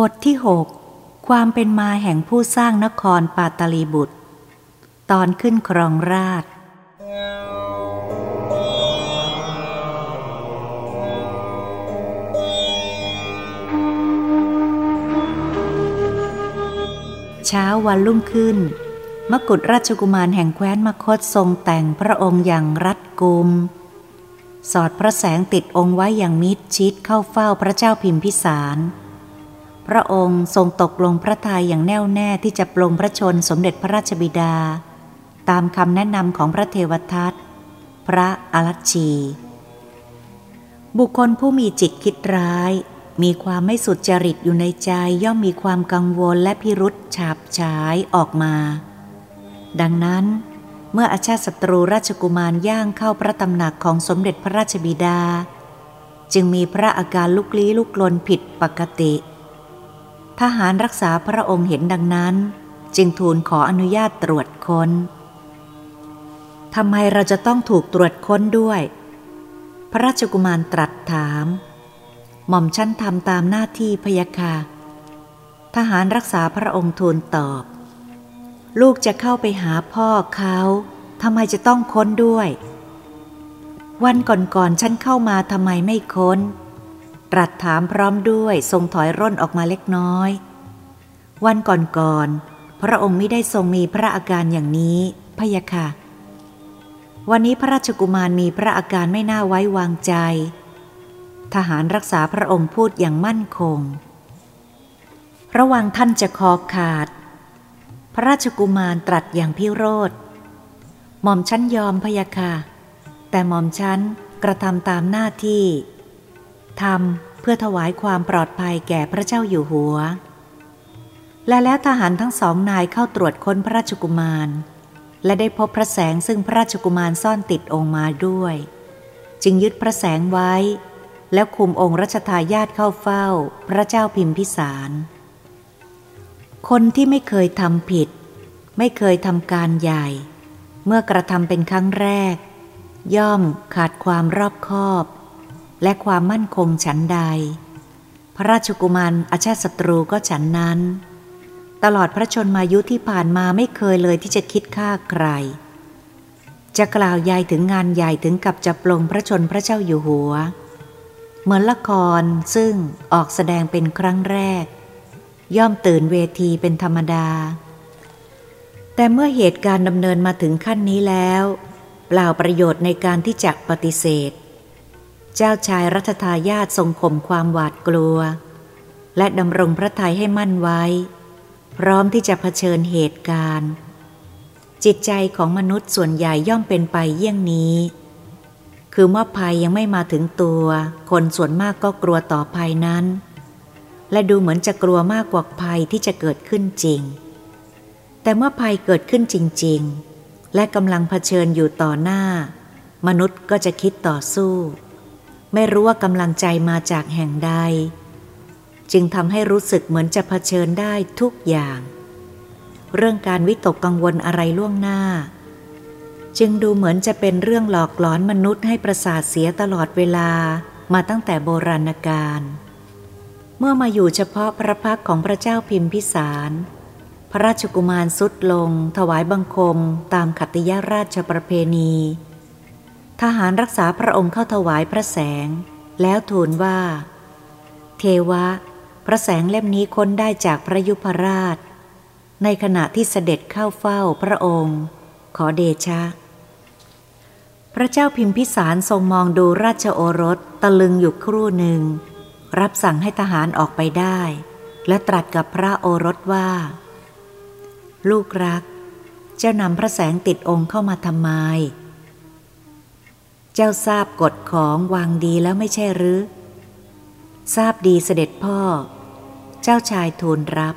บทที่หกความเป็นมาแห่งผู้สร้างนครปาตลีบุตร ตอนขึ้นครองราช เช้าวันรุ่งขึ้น มกุฎราชกุมารแห่งแคว้นมคตทรงแต่งพระองค์อย่างรัดกุม สอดพระแสงติดองค์ไว้อย่างมิดชิดเข้าเฝ้าพระเจ้าพิมพิสาร พระองค์ทรงตกลงพระทัยอย่างแน่วแน่ที่จะปลงพระชนสมเด็จพระราชบิดา ตามคำแนะนำของพระเทวทัตพระอรัชชี บุคคลผู้มีจิตคิดร้าย มีความไม่สุดจริตอยู่ในใจย่อมมีความกังวลและพิรุษฉาบฉายออกมา ดังนั้น เมื่ออาชาติศัตรูราชกุมารย่างเข้าพระตำหนักของสมเด็จพระราชบิดา จึงมีพระอาการลุกลี้ลุกลนผิดปกติ ทหารรักษาพระองค์เห็นดังนั้น จึงทูลขออนุญาตตรวจค้นทำไมเราจะต้องถูกตรวจค้นด้วย พระราชกุมารตรัสถาม หม่อมชั้นทำตามหน้าที่พยาคาทหารรักษาพระองค์ทูลตอบ ลูกจะเข้าไปหาพ่อเขาทำไมจะต้องค้นด้วย วันก่อนๆฉันเข้ามาทำไมไม่ค้น ตรัสถามพร้อมด้วยทรงถอยร่นออกมาเล็กน้อย วันก่อนๆพระองค์ไม่ได้ทรงมีพระอาการอย่างนี้พยาค่ะ วันนี้พระราชกุมารมีพระอาการไม่น่าไว้วางใจ ทหารรักษาพระองค์พูดอย่างมั่นคง ระวังท่านจะคอขาด พระราชกุมารตรัสอย่างพิโรธหม่อมชั้นยอมพยาค่ะ แต่หม่อมชั้นกระทำตามหน้าที่ ทำเพื่อถวายความปลอดภัยแก่พระเจ้าอยู่หัว และแล้วทหารทั้งสองนายเข้าตรวจค้นพระราชกุมาร และได้พบพระแสงซึ่งพระราชกุมารซ่อนติดองค์มาด้วย จึงยึดพระแสงไว้ แล้วคุมองค์รัชทายาทเข้าเฝ้า พระเจ้าพิมพิสาร คนที่ไม่เคยทำผิด ไม่เคยทำการใหญ่ เมื่อกระทำเป็นครั้งแรก ย่อมขาดความรอบคอบ และความมั่นคงฉันใด พระราชกุมารอาชาติศัตรูก็ฉันนั้น ตลอดพระชนมายุที่ผ่านมาไม่เคยเลยที่จะคิดฆ่าใคร จะกล่าวยายถึงงานใหญ่ถึงกับจะปลงพระชนพระเจ้าอยู่หัว เหมือนละครซึ่งออกแสดงเป็นครั้งแรก ย่อมตื่นเวทีเป็นธรรมดา แต่เมื่อเหตุการณ์ดำเนินมาถึงขั้นนี้แล้ว เปล่าประโยชน์ในการที่จะปฏิเสธ เจ้าชายรัชทายาททรงข่มความหวาดกลัว และดำรงพระทัยให้มั่นไว้ พร้อมที่จะเผชิญเหตุการณ์ จิตใจของมนุษย์ส่วนใหญ่ย่อมเป็นไปเยี่ยงนี้ คือเมื่อภัยยังไม่มาถึงตัว คนส่วนมากก็กลัวต่อภัยนั้น และดูเหมือนจะกลัวมากกว่าภัยที่จะเกิดขึ้นจริง แต่เมื่อภัยเกิดขึ้นจริง ๆ และกำลังเผชิญอยู่ต่อหน้า มนุษย์ก็จะคิดต่อสู้ ไม่รู้ว่ากำลังใจมาจากแห่งใด จึงทำให้รู้สึกเหมือนจะเผชิญได้ทุกอย่าง เรื่องการวิตกกังวลอะไรล่วงหน้า จึงดูเหมือนจะเป็นเรื่องหลอกหลอนมนุษย์ให้ประสาทเสียตลอดเวลามาตั้งแต่โบราณกาลเมื่อมาอยู่เฉพาะพระพักของพระเจ้าพิมพิสาร พระราชกุมารสุดลง ถวายบังคมตามขัตยราชประเพณี ทหารรักษาพระองค์เข้าถวายพระแสง แล้วทูลว่า เทวะ พระแสงเล่มนี้ค้นได้จากพระยุพราช ในขณะที่เสด็จเข้าเฝ้าพระองค์ ขอเดชะ พระเจ้าพิมพิสารทรงมองดูราชโอรสตะลึงอยู่ครู่หนึ่ง รับสั่งให้ทหารออกไปได้ และตรัสกับพระโอรสว่า ลูกรัก เจ้านำพระแสงติดองค์เข้ามาทำไม เจ้าทราบกฎของวางดีแล้วไม่ใช่หรือ ทราบดีเสด็จพ่อ เจ้าชายทูลรับ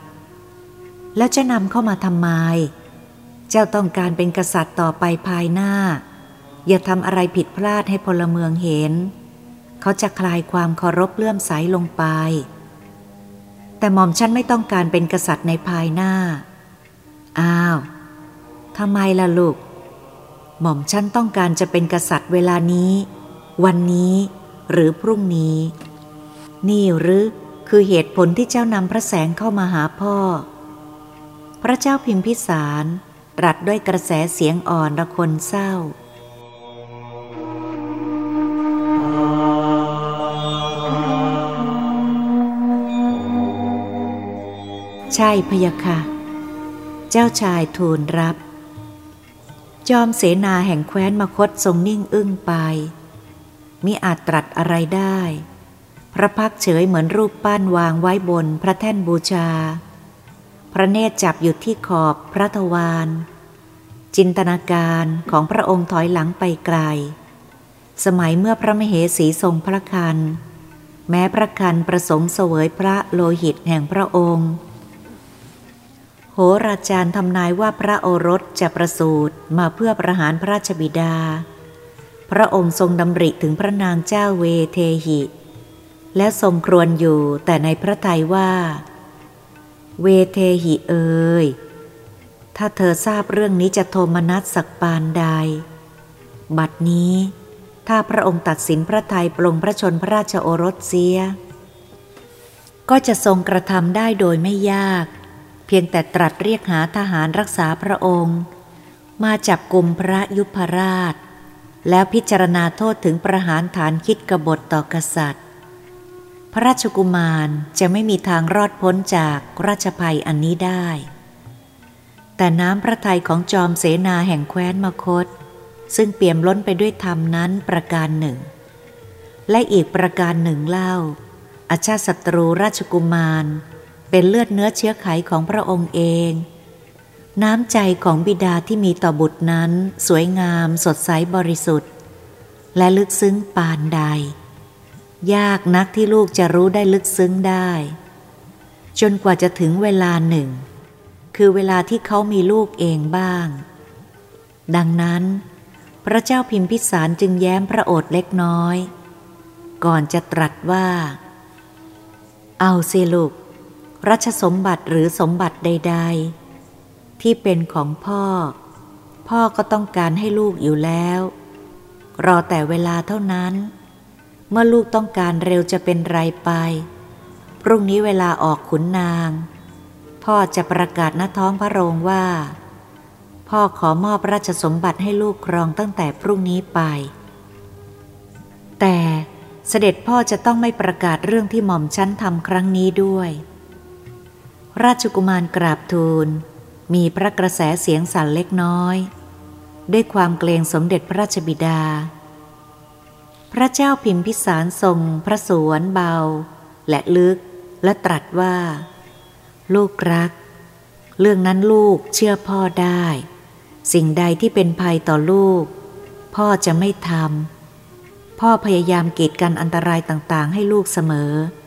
แล้วจะนำเข้ามาทำไม เจ้าต้องการเป็นกษัตริย์ต่อไปภายหน้า อย่าทำอะไรผิดพลาดให้พลเมืองเห็น เขาจะคลายความเคารพเลื่อมใสลงไป แต่หม่อมฉันไม่ต้องการเป็นกษัตริย์ในภายหน้า อ้าวทำไมล่ะลูก หม่อมฉันต้องการจะเป็นกษัตริย์เวลานี้ วันนี้หรือพรุ่งนี้ นี่หรือคือเหตุผลที่เจ้านำพระแสงเข้ามาหาพ่อ พระเจ้าพิมพิสารตรัสด้วยกระแสเสียงอ่อนระคนเศร้าใช่พยาค่ะ เจ้าชายทูลรับ จอมเสนาแห่งแคว้นมคตทรงนิ่งอึ้งไป มิอาจตรัสอะไรได้ พระพักเฉยเหมือนรูปปั้นวางไว้บนพระแท่นบูชา พระเนตรจับอยู่ที่ขอบพระทวารจินตนาการของพระองค์ถอยหลังไปไกล สมัยเมื่อพระมเหสีทรงพระคัน แม้พระคันประสงค์เสวยพระโลหิตแห่งพระองค์ โหราจารย์ทำนายว่าพระโอรสจะประสูติมาเพื่อประหารพระราชบิดา พระองค์ทรงดำริถึงพระนางเจ้าเวเทหิ และทรงครวญอยู่แต่ในพระทัยว่า เวเทหิเอ่ยถ้าเธอทราบเรื่องนี้จะโทมนัสสักปานใด บัดนี้ ถ้าพระองค์ตัดสินพระทัยปลงพระชนพระราชโอรสเสีย ก็จะทรงกระทำได้โดยไม่ยาก เพียงแต่ตรัสเรียกหาทหารรักษาพระองค์ มาจับกลุ่มพระยุพราช แล้วพิจารณาโทษถึงประหารฐานคิดกบฏต่อกษัตริย์ พระราชกุมารจะไม่มีทางรอดพ้นจากราชภัยอันนี้ได้ แต่น้ำพระทัยของจอมเสนาแห่งแคว้นมคต ซึ่งเปี่ยมล้นไปด้วยธรรมนั้นประการหนึ่ง และอีกประการหนึ่งเล่าอาชาติศัตรูราชกุมาร เป็นเลือดเนื้อเชื้อไขของพระองค์เอง น้ำใจของบิดาที่มีต่อบุตรนั้น สวยงามสดใสบริสุทธิ์ และลึกซึ้งปานใด ยากนักที่ลูกจะรู้ได้ลึกซึ้งได้ จนกว่าจะถึงเวลาหนึ่ง คือเวลาที่เขามีลูกเองบ้าง ดังนั้น พระเจ้าพิมพิสารจึงแย้มพระโอษฐ์เล็กน้อย ก่อนจะตรัสว่า เอาสิลูก รัชสมบัติหรือสมบัติใด ๆ ที่เป็นของพ่อ พ่อก็ต้องการให้ลูกอยู่แล้ว รอแต่เวลาเท่านั้น เมื่อลูกต้องการเร็วจะเป็นไรไป พรุ่งนี้เวลาออกขุนนาง พ่อจะประกาศณท้องพระโรงว่า พ่อขอมอบราชสมบัติให้ลูกครองตั้งแต่พรุ่งนี้ไป แต่เสด็จพ่อจะต้องไม่ประกาศเรื่องที่หม่อมชั้นทำครั้งนี้ด้วย ราชกุมารกราบทูล มีพระกระแสเสียงสั่นเล็กน้อย ด้วยความเกรงสมเด็จพระราชบิดา พระเจ้าพิมพิสารทรงพระสวนเบา และลึกและตรัสว่า ลูกรัก เรื่องนั้นลูกเชื่อพ่อได้ สิ่งใดที่เป็นภัยต่อลูก พ่อจะไม่ทำพ่อพยายามกีดกันอันตรายต่างๆ ให้ลูกเสมอเ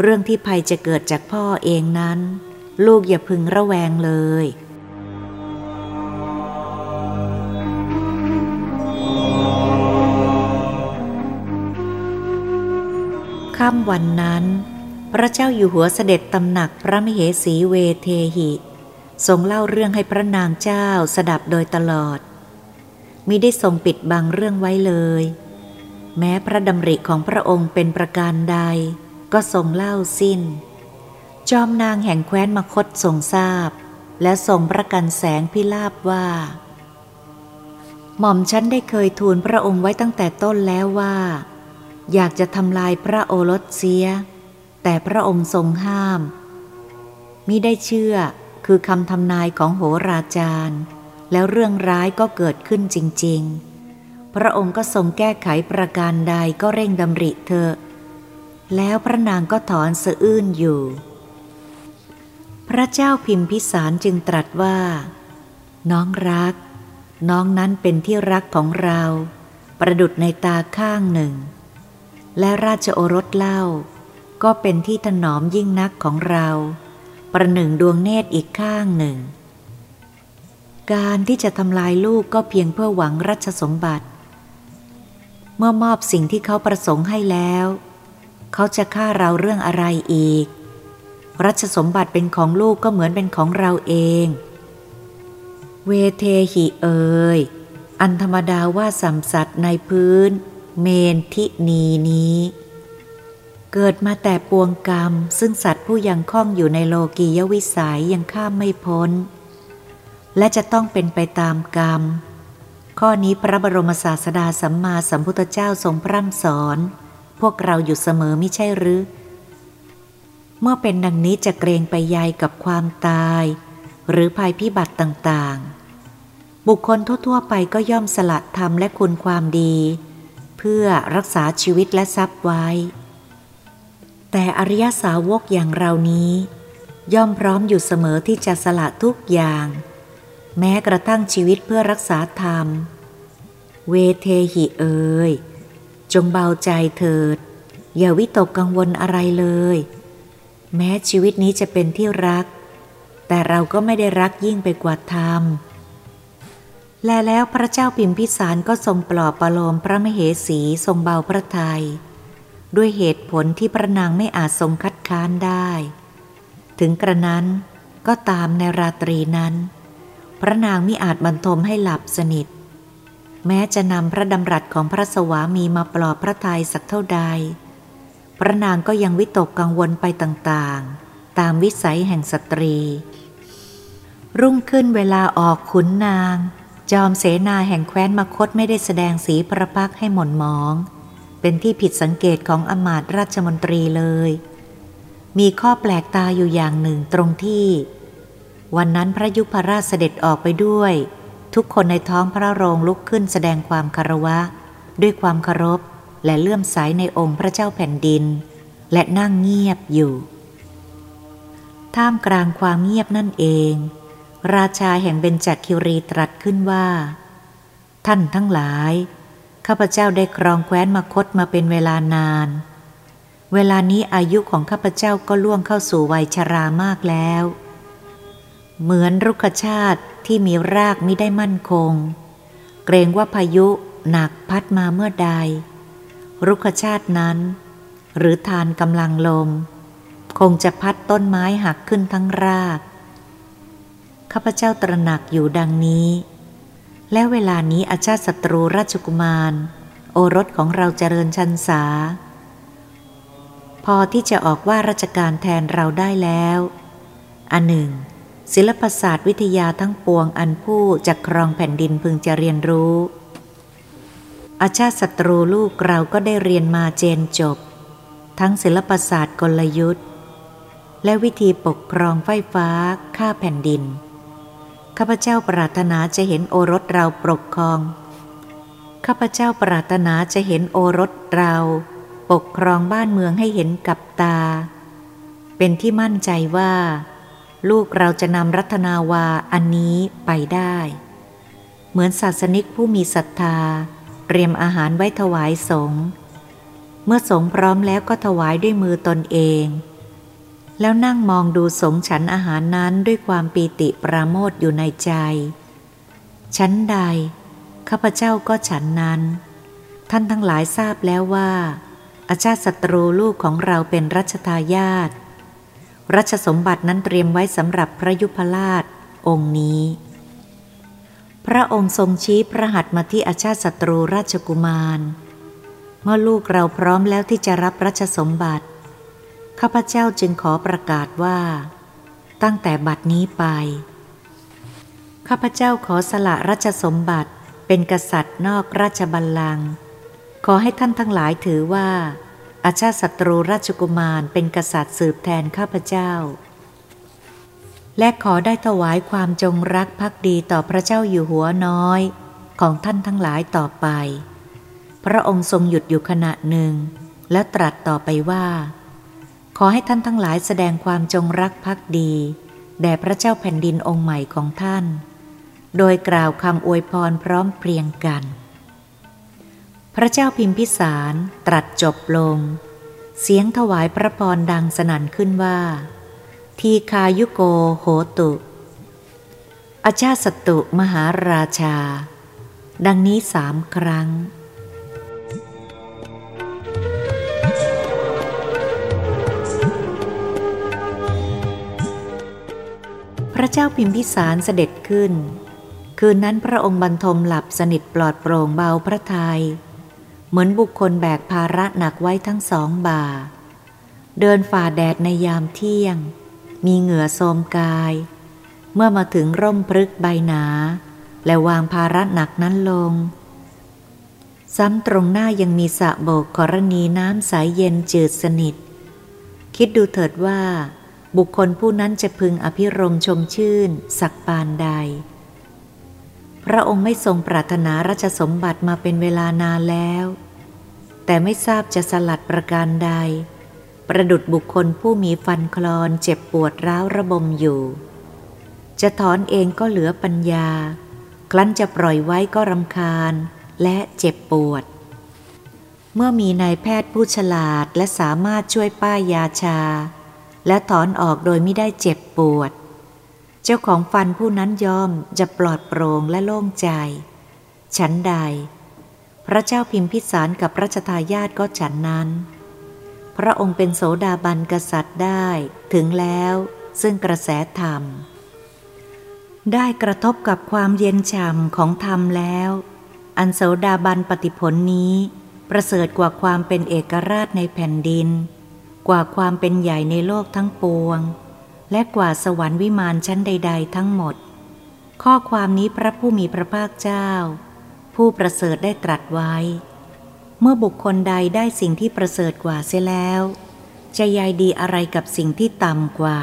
เรื่องที่ภัยจะเกิดจากพ่อเองนั้น ลูกอย่าพึงระแวงเลย ค่ำวันนั้น พระเจ้าอยู่หัวเสด็จตำหนักพระมเหสีเวเทหิทรงเล่าเรื่องให้พระนางเจ้าสดับโดยตลอดมิได้ทรงปิดบังเรื่องไว้เลย แม้พระดำริของพระองค์เป็นประการใด ก็ทรงเล่าสิ้น จอมนางแห่งแคว้นมคตทรงทราบ และทรงประกันแสงพิลาบว่า หม่อมฉันได้เคยทูลพระองค์ไว้ตั้งแต่ต้นแล้วว่า อยากจะทำลายพระโอรสเสีย แต่พระองค์ทรงห้ามมิได้เชื่อคือคำทำนายของโหราจารย์ แล้วเรื่องร้ายก็เกิดขึ้นจริง ๆ พระองค์ก็ทรงแก้ไขประการใดก็เร่งดำริเธอ แล้วพระนางก็ถอนสะอื้นอยู่ พระเจ้าพิมพิสารจึงตรัสว่า น้องรัก น้องนั้นเป็นที่รักของเรา ประดุดในตาข้างหนึ่ง และราชโอรสเล่า ก็เป็นที่ถนอมยิ่งนักของเรา ประหนึ่งดวงเนตรอีกข้างหนึ่ง การที่จะทำลายลูกก็เพียงเพื่อหวังรัชสมบัติ เมื่อมอบสิ่งที่เขาประสงค์ให้แล้ว เขาจะฆ่าเราเรื่องอะไรอีก รัชสมบัติเป็นของลูกก็เหมือนเป็นของเราเอง เวเทหิเอ่ยอันธรรมดาว่าสัมสัตในพื้น เมนทินีนี้ เกิดมาแต่ปวงกรรม ซึ่งสัตว์ผู้ยังคล้องอยู่ในโลกียวิสัยยังข้ามไม่พ้น และจะต้องเป็นไปตามกรรม ข้อนี้พระบรมศาสดาสัมมาสัมพุทธเจ้าทรงพร่ำสอน พวกเราอยู่เสมอไม่ใช่หรือ เมื่อเป็นดังนี้จะเกรงไปใยกับความตาย หรือภัยพิบัติต่างๆ บุคคลทั่วๆ ไปก็ย่อมสละธรรมและคุณความดี เพื่อรักษาชีวิตและทรัพย์ไว้ แต่อริยสาวกอย่างเรานี้ ย่อมพร้อมอยู่เสมอที่จะสละทุกอย่าง แม้กระทั่งชีวิตเพื่อรักษาธรรม เวเทหิเอ่ย จงเบาใจเถิด อย่าวิตกกังวลอะไรเลย แม้ชีวิตนี้จะเป็นที่รัก แต่เราก็ไม่ได้รักยิ่งไปกว่าธรรม และแล้วพระเจ้าปิมพิสารก็ทรงปลอบประโลมพระมเหสีทรงเบาพระทยัยด้วยเหตุผลที่พระนางไม่อาจทรงคัดค้านได้ ถึงกระนั้นก็ตามในราตรีนั้น พระนางมิอาจบรรทมให้หลับสนิท แม้จะนำพระดำรัสของพระสวามีมาปลอบพระทัยสักเท่าใด พระนางก็ยังวิตกกังวลไปต่างๆ ตามวิสัยแห่งสตรี รุ่งขึ้นเวลาออกขุนนาง จอมเสนาแห่งแคว้นมคตไม่ได้แสดงสีประพักให้หม่นมอง เป็นที่ผิดสังเกตของอมาตราชมนตรีเลย มีข้อแปลกตาอยู่อย่างหนึ่งตรงที่ วันนั้นพระยุพราชเสด็จออกไปด้วย ทุกคนในท้องพระโรงลุกขึ้นแสดงความคารวะ ด้วยความเคารพและเลื่อมใสในองค์พระเจ้าแผ่นดิน และนั่งเงียบอยู่ ท่ามกลางความเงียบนั่นเอง ราชาแห่งเบญจคิรีตรัสขึ้นว่า ท่านทั้งหลาย ข้าพเจ้าได้ครองแคว้นมคตมาเป็นเวลานาน เวลานี้อายุของข้าพเจ้าก็ล่วงเข้าสู่วัยชรามากแล้ว เหมือนรุกชาติที่มีรากไม่ได้มั่นคง เกรงว่าพายุหนักพัดมาเมื่อใด รุกชาตินั้น หรือทานกำลังลม คงจะพัดต้นไม้หักขึ้นทั้งราก ข้าพเจ้าตระหนักอยู่ดังนี้ และเวลานี้อาชาติศัตรูราชกุมาร โอรสของเราเจริญชันษา พอที่จะออกว่าราชการแทนเราได้แล้ว อันหนึ่ง ศิลปศาสตร์วิทยาทั้งปวงอันผู้จะครองแผ่นดินพึงจะเรียนรู้ อาชาติศัตรูลูกเราก็ได้เรียนมาเจนจบ ทั้งศิลปศาสตร์กลยุทธ์ และวิธีปกครองไฟฟ้าค่าแผ่นดิน ข้าพเจ้าปรารถนาจะเห็นโอรสเราปกครอง ข้าพเจ้าปรารถนาจะเห็นโอรสเรา ปกครองบ้านเมืองให้เห็นกับตา เป็นที่มั่นใจว่า ลูกเราจะนำรัตนาวาอันนี้ไปได้ เหมือนศาสนิกผู้มีศรัทธา เตรียมอาหารไว้ถวายสงฆ์เมื่อสงฆ์พร้อมแล้วก็ถวายด้วยมือตนเอง แล้วนั่งมองดูสงฉันอาหารนั้นด้วยความปีติปราโมทอยู่ในใจ ชั้นใด ข้าพเจ้าก็ฉันนั้น ท่านทั้งหลายทราบแล้วว่า อาชาติศัตรูลูกของเราเป็นรัชทายาท รัชสมบัตินั้นเตรียมไว้สำหรับพระยุพราชองค์นี้ พระองค์ทรงชี้พระหัตถ์มาที่อาชาติศัตรูราชกุมาร เมื่อลูกเราพร้อมแล้วที่จะรับรัชสมบัติ ข้าพเจ้าจึงขอประกาศว่า ตั้งแต่บัดนี้ไป ข้าพเจ้าขอสละราชสมบัติเป็นกษัตริย์นอกราชบัลลังก์ขอให้ท่านทั้งหลายถือว่า อาชาศัตรูราชกุมารเป็นกษัตริย์สืบแทนข้าพเจ้า และขอได้ถวายความจงรักภักดีต่อพระเจ้าอยู่หัวน้อย ของท่านทั้งหลายต่อไป พระองค์ทรงหยุดอยู่ขณะหนึ่ง แล้วตรัสต่อไปว่า ขอให้ท่านทั้งหลายแสดงความจงรักภักดี แด่พระเจ้าแผ่นดินองค์ใหม่ของท่าน โดยกล่าวคำอวยพรพร้อมเพรียงกัน พระเจ้าพิมพิสารตรัสจบลง เสียงถวายพระพรดังสนั่นขึ้นว่า ทีคายุโกโหตุอาชาสตุมหาราชา ดังนี้สามครั้งพระเจ้าพิมพิสารเสด็จขึ้น คืนนั้นพระองค์บรรทมหลับสนิทปลอดโปร่งเบาพระทยัย เหมือนบุคคลแบกภาระหนักไว้ทั้งสองบ่า เดินฝ่าแดดในยามเที่ยง มีเหงื่อโทมกาย เมื่อมาถึงร่มพฤกใบหนา และวางภาระหนักนั้นลง ซ้ำตรงหน้ายังมีสะโบกกรณีน้ำใสยเย็นจืดสนิท คิดดูเถิดว่า บุคคลผู้นั้นจะพึงอภิรมชมชื่น สักปานใด พระองค์ไม่ทรงปรารถนาราชสมบัติมาเป็นเวลานานแล้ว แต่ไม่ทราบจะสลัดประการใด ประดุดบุคคลผู้มีฟันคลอนเจ็บปวดร้าวระบมอยู่ จะถอนเองก็เหลือปัญญาครั้นจะปล่อยไว้ก็รำคาญและเจ็บปวด เมื่อมีนายแพทย์ผู้ฉลาดและสามารถช่วยป้ายยาชา และถอนออกโดยไม่ได้เจ็บปวด เจ้าของฟันผู้นั้นยอมจะปลอดโปร่งและโล่งใจ ฉันใด พระเจ้าพิมพิสารกับพรัชทายาทก็ฉันนั้น พระองค์เป็นโสดาบันกษัตริย์ได้ ถึงแล้วซึ่งกระแสธรรม ได้กระทบกับความเย็นฉ่ำของธรรมแล้ว อันโสดาบันปฏิผลนี้ ประเสริฐกว่าความเป็นเอกราชในแผ่นดิน กว่าความเป็นใหญ่ในโลกทั้งปวง และกว่าสวรรค์วิมานชั้นใด ๆ ทั้งหมด ข้อความนี้พระผู้มีพระภาคเจ้า ผู้ประเสริฐได้ตรัสไว้ เมื่อบุคคลใดได้สิ่งที่ประเสริฐกว่าเสียแล้ว จะยายดีอะไรกับสิ่งที่ต่ำกว่า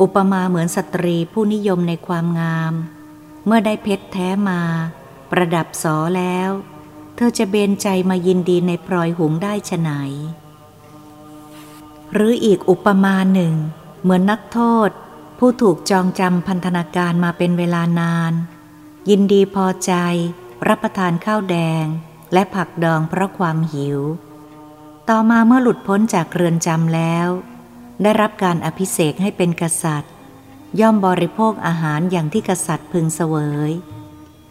อุปมาเหมือนสตรีผู้นิยมในความงาม เมื่อได้เพชรแท้มา ประดับสอแล้ว เธอจะเบนใจมายินดีในพลอยหุงได้ฉไหน หรืออีกอุปมาหนึ่ง เหมือนนักโทษ ผู้ถูกจองจำพันธนาการมาเป็นเวลานาน ยินดีพอใจ รับประทานข้าวแดง และผักดองเพราะความหิว ต่อมาเมื่อหลุดพ้นจากเรือนจำแล้ว ได้รับการอภิเษกให้เป็นกษัตริย์ ย่อมบริโภคอาหารอย่างที่กษัตริย์พึงเสวย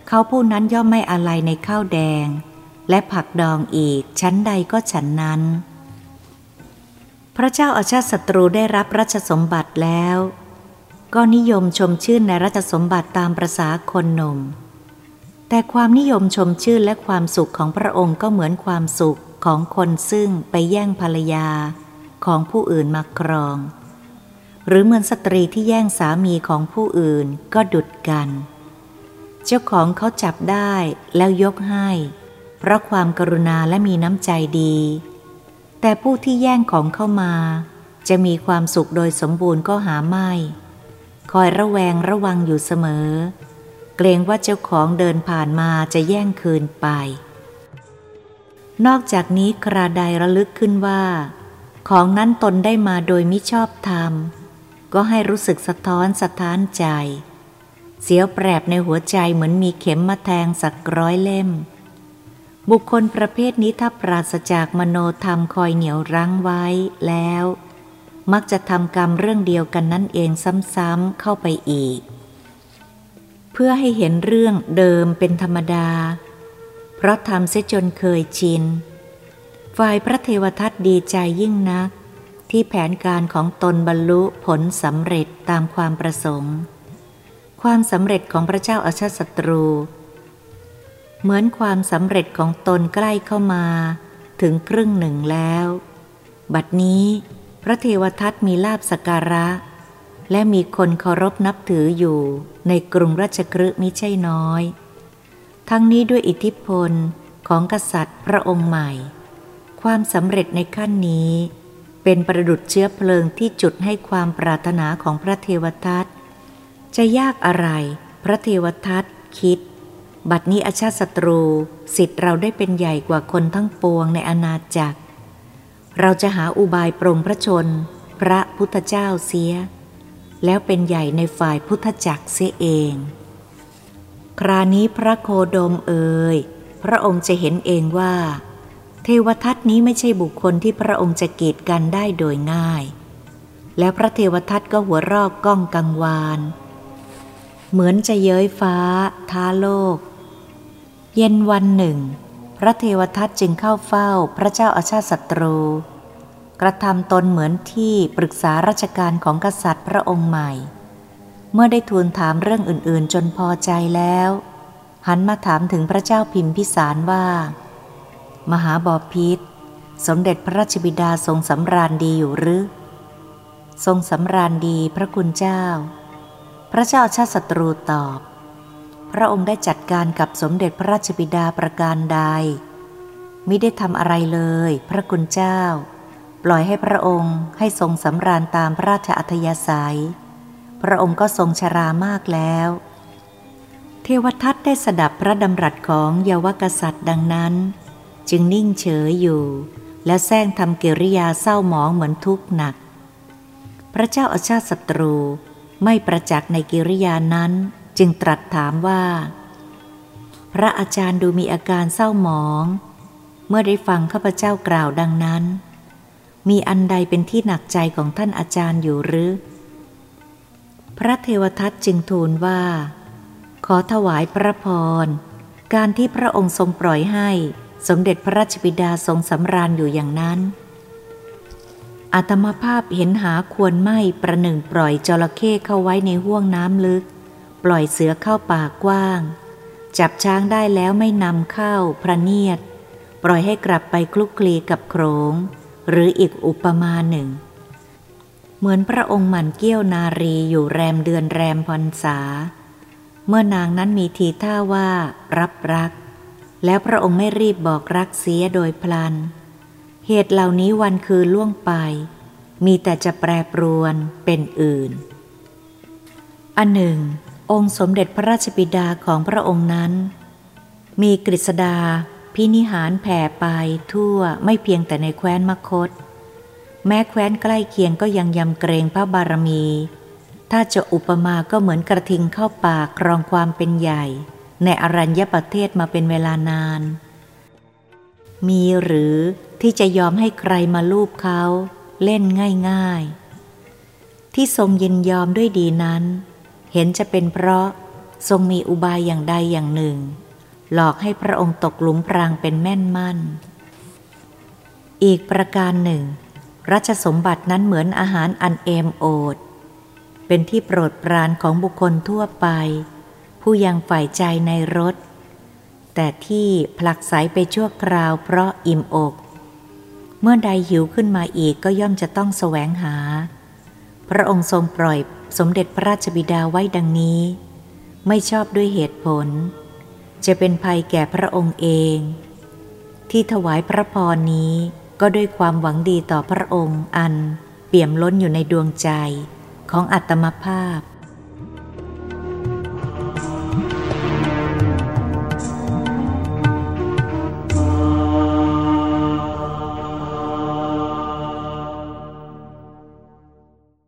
เขาผู้นั้นย่อมไม่อะไรในข้าวแดง และผักดองอีกชั้นใดก็ฉันนั้น พระเจ้าอาชาติศัตรูได้รับรัชสมบัติแล้ว ก็นิยมชมชื่นในรัชสมบัติตามประษาคนหนุ่ม แต่ความนิยมชมชื่นและความสุขของพระองค์ก็เหมือนความสุขของคนซึ่งไปแย่งภรรยาของผู้อื่นมาครอง หรือเหมือนสตรีที่แย่งสามีของผู้อื่นก็ดุดกัน เจ้าของเขาจับได้แล้วยกให้ เพราะความกรุณาและมีน้ำใจดี แต่ผู้ที่แย่งของเข้ามา จะมีความสุขโดยสมบูรณ์ก็หาไม่ คอยระแวงระวังอยู่เสมอ เกรงว่าเจ้าของเดินผ่านมาจะแย่งคืนไป นอกจากนี้คราใดระลึกขึ้นว่า ของนั้นตนได้มาโดยมิชอบธรรม ก็ให้รู้สึกสะท้อนสะท้านใจ เสียวแปรบในหัวใจเหมือนมีเข็มมาแทงสักร้อยเล่ม บุคคลประเภทนี้ถ้าปราศจากมโนธรรมคอยเหนียวรั้งไว้แล้ว มักจะทำกรรมเรื่องเดียวกันนั่นเองซ้ำๆเข้าไปอีก เพื่อให้เห็นเรื่องเดิมเป็นธรรมดา เพราะทำเสียจนเคยชิน ฝ่ายพระเทวทัตดีใจยิ่งนัก ที่แผนการของตนบรรลุผลสำเร็จตามความประสงค์ ความสำเร็จของพระเจ้าอาชาศัตรู เหมือนความสำเร็จของตนใกล้เข้ามาถึงครึ่งหนึ่งแล้ว บัดนี้พระเทวทัตมีลาบสการะ และมีคนเคารพนับถืออยู่ในกรุงราชกฤห์มิใช่น้อย ทั้งนี้ด้วยอิทธิพลของกษัตริย์พระองค์ใหม่ ความสำเร็จในขั้นนี้ เป็นประดุดเชื้อเพลิงที่จุดให้ความปรารถนาของพระเทวทัตจะยากอะไรพระเทวทัตคิด บัดนี้อาชาติศัตรูสิทธิ์เราได้เป็นใหญ่กว่าคนทั้งปวงในอาณาจักร เราจะหาอุบายปรงพระชน พระพุทธเจ้าเสีย แล้วเป็นใหญ่ในฝ่ายพุทธจักรเสียเอง ครานี้พระโคดมเอ่ยพระองค์จะเห็นเองว่า เทวทัตนี้ไม่ใช่บุคคลที่พระองค์จะกีดกันได้โดยง่าย แล้วพระเทวทัตก็หัวรอกก้องกังวาน เหมือนจะเย้ยฟ้า ท้าโลก เย็นวันหนึ่ง พระเทวทัตจึงเข้าเฝ้าพระเจ้าอาชาติศัตรู กระทำตนเหมือนที่ปรึกษาราชการของกษัตริย์พระองค์ใหม่ เมื่อได้ทูลถามเรื่องอื่นๆ จนพอใจแล้ว หันมาถามถึงพระเจ้าพิมพิสารว่า มหาบอพิษสมเด็จพระราชบิดาทรงสำราญดีอยู่หรือ ทรงสำราญดีพระคุณเจ้า พระเจ้าชาติศัตรูตอบ พระองค์ได้จัดการกับสมเด็จพระราชบิดาประการใด มิได้ทำอะไรเลย พระคุณเจ้า ปล่อยให้พระองค์ให้ทรงสำราญตามพระราชอัธยาศัย พระองค์ก็ทรงชรามากแล้ว เทวทัตได้สดับพระดำรัสของเยาวกษัตริย์ดังนั้น จึงนิ่งเฉยอยู่ และแซงทำกิริยาเศร้าหมองเหมือนทุกข์หนัก พระเจ้าอาชาติศัตรูไม่ประจักษ์ในกิริยานั้น จึงตรัสถามว่า พระอาจารย์ดูมีอาการเศร้าหมอง เมื่อได้ฟังข้าพเจ้ากล่าวดังนั้น มีอันใดเป็นที่หนักใจของท่านอาจารย์อยู่หรือ พระเทวทัตจึงทูลว่า ขอถวายพระพร การที่พระองค์ทรงปล่อยให้สมเด็จพระราชบิดาทรงสำราญอยู่อย่างนั้นอาตมาภาพเห็นหาควรไม่ประหนึ่งปล่อยจระเข้เข้าไว้ในห้วงน้ำลึก ปล่อยเสือเข้าป่ากว้าง จับช้างได้แล้วไม่นำเข้าพระเนียด ปล่อยให้กลับไปคลุกคลีกับโขงหรืออีกอุปมาหนึ่ง เหมือนพระองค์หมั่นเกี้ยวนารีอยู่แรมเดือนแรมพรรษา เมื่อนางนั้นมีทีท่าว่ารับรัก แล้วพระองค์ไม่รีบบอกรักเสียโดยพลัน เหตุเหล่านี้วันคืนล่วงไป มีแต่จะแปรปรวนเป็นอื่น อันหนึ่ง องค์สมเด็จพระราชบิดาของพระองค์นั้น มีกฤษดาพินิหารแผ่ไปทั่วไม่เพียงแต่ในแคว้นมคต แม้แคว้นใกล้เคียงก็ยังยำเกรงพระบารมี ถ้าจะอุปมาก็เหมือนกระทิงเข้าป่าครองความเป็นใหญ่ ในอรัญญประเทศมาเป็นเวลานาน มีหรือที่จะยอมให้ใครมาลูบเขา เล่นง่าย ๆ ที่ทรงยินยอมด้วยดีนั้น เห็นจะเป็นเพราะทรงมีอุบายอย่างใดอย่างหนึ่ง หลอกให้พระองค์ตกหลุมพรางเป็นแม่นมั่น อีกประการหนึ่ง รัชสมบัตินั้นเหมือนอาหารอันเอมโอด เป็นที่โปรดปรานของบุคคลทั่วไป ผู้ยังฝ่ายใจในรถแต่ที่ผลักไสไปชั่วคราวเพราะอิ่มอก เมื่อใดหิวขึ้นมาอีกก็ย่อมจะต้องแสวงหา พระองค์ทรงปล่อย สมเด็จพระราชบิดาไว้ดังนี้ ไม่ชอบด้วยเหตุผล จะเป็นภัยแก่พระองค์เอง ที่ถวายพระพรนี้ก็ด้วยความหวังดีต่อพระองค์อันเปี่ยมล้นอยู่ในดวงใจของอัตมภาพ